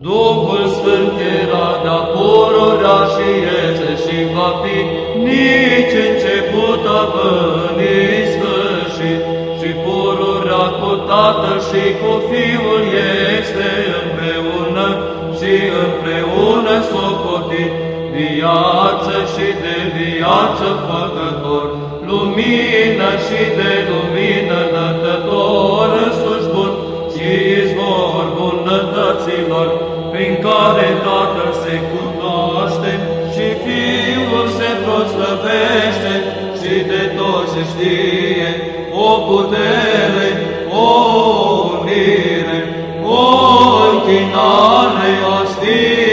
Duhul Sfânt era de-a pururea și este și va fi. Nici început având sfârșit. Și pururea cu Tatăl și cu Fiul este împreună și împreună socotit, viață și de viață făcător, lumină și de lumină nătător, însuși bun și izvor fraților, prin care Tatăl se cunoaște și Fiul se proslăvește și de toți se știe o putere, o unire, o închinare a stii.